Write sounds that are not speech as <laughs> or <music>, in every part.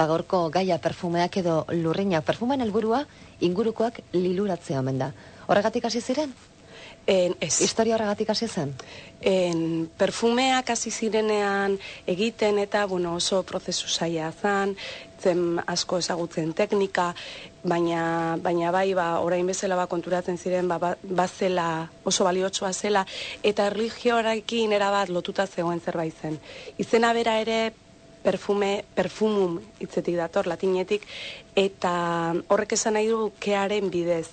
bagorko gaia perfumeak edo lurrinak. Perfumen helburua ingurukoak liluratzea omen da. Horregatik hasi ziren? En, ez. Historia horregatik hasi zen? En, perfumeak hasi zirenean egiten eta bueno, oso prozesu zaila zan, zen asko ezagutzen teknika, baina, baina bai, ba, orain bezala ba, konturatzen ziren, ba, ba, bazela, oso baliotsua zela, eta erligioarekin erabat lotuta zegoen zerbait zen. Izena bera ere perfume, perfumum hitzetik dator, latinetik, eta horrek esan nahi du kearen bidez.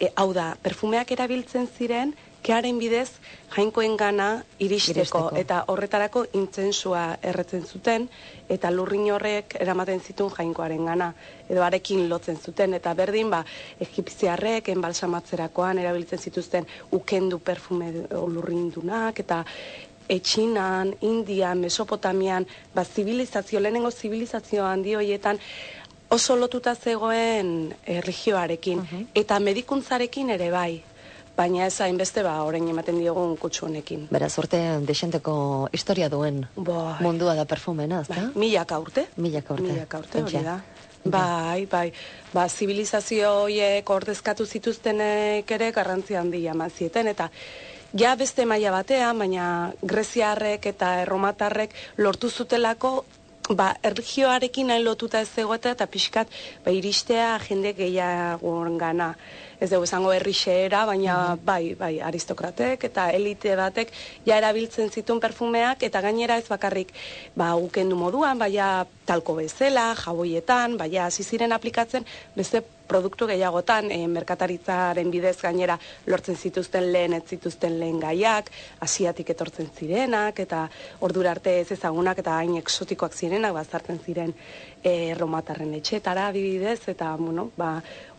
E, hau da, perfumeak erabiltzen ziren, kearen bidez jainkoen gana iristeko, Iristeko. eta horretarako intzensua erretzen zuten, eta lurrin horrek eramaten zituen jainkoaren gana, edo arekin lotzen zuten, eta berdin, ba, egipziarrek, enbalsamatzerakoan erabiltzen zituzten ukendu perfume lurrindunak, eta etxinan, Indian, Mesopotamian, ba, zibilizazio, lehenengo zibilizazio handi hoietan, oso lotuta zegoen erligioarekin, eta medikuntzarekin ere bai, baina ez hainbeste ba, orain ematen diogun kutsu honekin. Beraz, urte desenteko historia duen Bai. mundua da perfumena, Bai, ezta? milaka urte. Milaka urte. Milaka urte, hori da. Bai, bai. Ba, zibilizazio horiek ordezkatu zituztenek ere garrantzi handia eman zieten, eta ja beste maila batean, baina greziarrek eta erromatarrek lortu zutelako ba, erligioarekin hain lotuta ez zegoeta eta pixkat ba, iristea jende gehiago gana. Ez dugu esango herrixeera, baina bai, bai, aristokratek eta elite batek ja erabiltzen zituen perfumeak eta gainera ez bakarrik ba, ukendu moduan, baina talko bezala, jaboietan, baina hasi ziren aplikatzen beste produktu gehiagotan, e, merkataritzaren bidez gainera lortzen zituzten lehen ez zituzten lehen gaiak, asiatik etortzen zirenak, eta ordura arte ez ezagunak eta hain eksotikoak zirenak, bazartzen ziren e, romatarren etxetara adibidez, eta bueno, ba,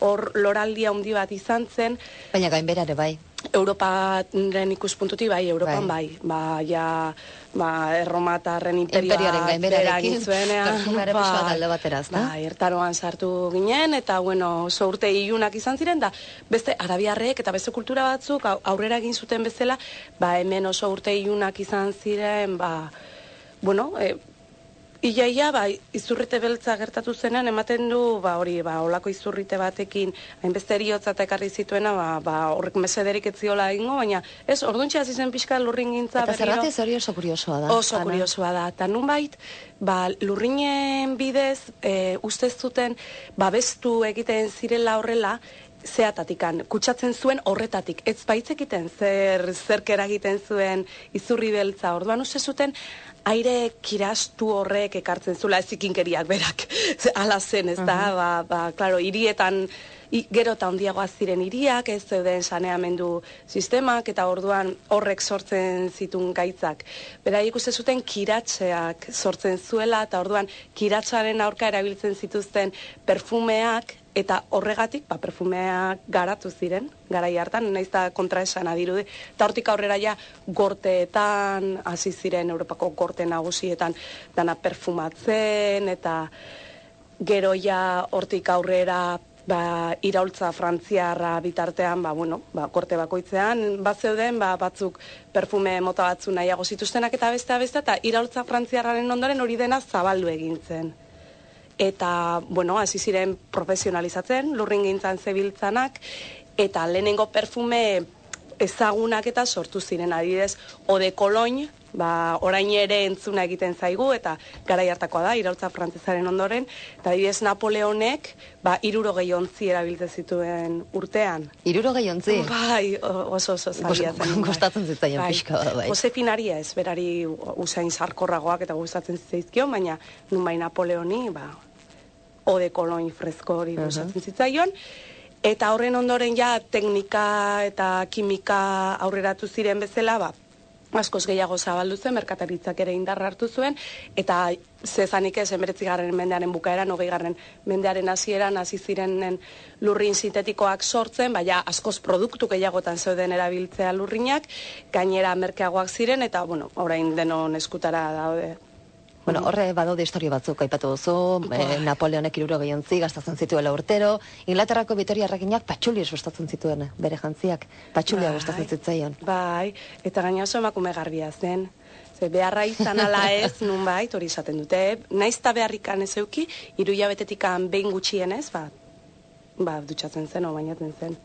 hor loraldia handi bat izan zen, Baina gainbera ere bai. Europaren ikuspuntutik bai, Europan bai, ba, ja, ba, erromatarren imperioa Imperioaren perfumaren pixka bat alde batera, ezta? Bai, ertaroan sartu ginen, eta bueno, oso urte ilunak izan ziren, da beste arabiarrek eta beste kultura batzuk au- aurrera egin zuten bezala, ba, hemen oso urte ilunak izan ziren, ba, bueno, e, Iaia, ba, izurrite beltza gertatu zenean, ematen du, ba, hori, ba, olako izurrite batekin, hainbeste eriotza ekarri zituena, ba, ba, horrek mesederik etziola ingo, baina, ez, orduntxe hasi zen pixka lurrin gintza Eta zergatik hori oso kuriosoa da. Oso Ana? kuriosoa da. Eta nunbait, ba, lurrinen bidez, e, ustez zuten, babestu egiten zirela horrela, zeatatikan, kutsatzen zuen horretatik. Ez baitzekiten zer, zer eragiten zuen izurri beltza. Orduan uste zuten, aire kirastu horrek ekartzen zula ezikinkeriak berak. Ze, <laughs> Hala zen, ez da, ba, ba, klaro, hirietan I, gero eta handiagoa ziren hiriak, ez zeuden saneamendu sistemak, eta orduan horrek sortzen zitun gaitzak. Beraiek uste zuten kiratzeak sortzen zuela, eta orduan kiratzaren aurka erabiltzen zituzten perfumeak, eta horregatik, ba, perfumeak garatu ziren, garai hartan, naiz da kontraesan adirudi, eta hortik aurrera ja gorteetan, hasi ziren Europako gorte nagusietan, dana perfumatzen, eta gero ja hortik aurrera ba, iraultza frantziarra bitartean, ba, bueno, ba, korte bakoitzean, bat zeuden, ba, batzuk perfume mota batzu nahiago zituztenak eta beste beste, eta iraultza frantziarraren ondoren hori dena zabaldu egintzen. Eta, bueno, hasi ziren profesionalizatzen, lurrin gintzan zebiltzanak, eta lehenengo perfume ezagunak eta sortu ziren adidez, ode koloin, ba, orain ere entzuna egiten zaigu, eta garai hartakoa da, iraultza frantzesaren ondoren, eta adibidez Napoleonek, ba, iruro gehiontzi erabiltzen zituen urtean. Iruro gehiontzi. Bai, oso oso zaila zen. gustatzen zitzaion pixka bat, bai. Josefinaria ez, berari usain sarkorragoak eta gustatzen zitzaizkion, baina nun bai Napoleoni, ba, ode koloin fresko hori gustatzen zitzaion. Eta horren ondoren ja teknika eta kimika aurreratu ziren bezala, ba, askoz gehiago zabaldu zen, merkataritzak ere indarra hartu zuen, eta zezanik ez, garren mendearen bukaeran, hogei garren mendearen hasieran hasi zirenen lurrin sintetikoak sortzen, baina askoz produktu gehiagotan zeuden erabiltzea lurrinak, gainera merkeagoak ziren, eta, bueno, orain denon eskutara daude. Bueno, horre badaude historia batzuk aipatu duzu, eh, Napoleonek iruro gehiontzi gastatzen zituela urtero, Inglaterrako Vitoria erreginak patxuli gustatzen zituen bere jantziak, patxulia Bai. gustatzen zitzaion. Bai, eta gaina oso emakume garbia zen. Ze beharra izan ala ez, <laughs> nunbait, hori esaten dute. Naizta beharrikan ez euki, iru jabetetikan behin gutxienez, ba, ba, dutxatzen zen, o bainatzen zen.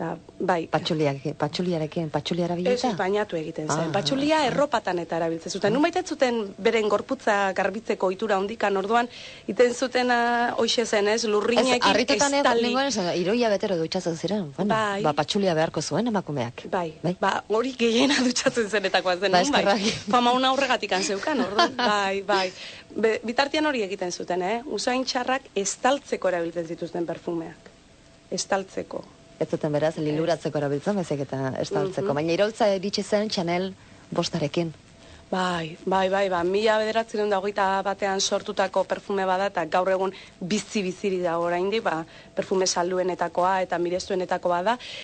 Da, bai. Patxuliak, patxuliarekin, patxuliara bileta? Ez, bainatu egiten zen. Ah, Patxulia erropatan eta erabiltzen zuten. Nun baitet zuten beren gorputza garbitzeko ohitura hondikan orduan, iten zuten hoxe zen, ez, lurrinekin Arritetan estali. esan, iroia betero dutxatzen ziren. Bueno, Bai. Ba, patxulia beharko zuen emakumeak. Bai, Bai. ba, hori gehiena <laughs> dutxatzen zenetakoa zen, Ba, nun bai. Fama una horregatik zeukan, orduan, <laughs> bai, bai. Be, bitartean hori egiten zuten, eh? Usain txarrak estaltzeko erabiltzen zituzten perfumeak. Estaltzeko. Ez zuten beraz, liluratzeko erabiltzen, bezik eta estaltzeko. Mhm. Baina iraultza iritsi zen Chanel bostarekin. Bai, bai, bai, ba, mila bederatzen da hogeita batean sortutako perfume bada, eta gaur egun bizi-biziri da oraindik, ba, perfume salduenetakoa eta mirestuenetakoa da.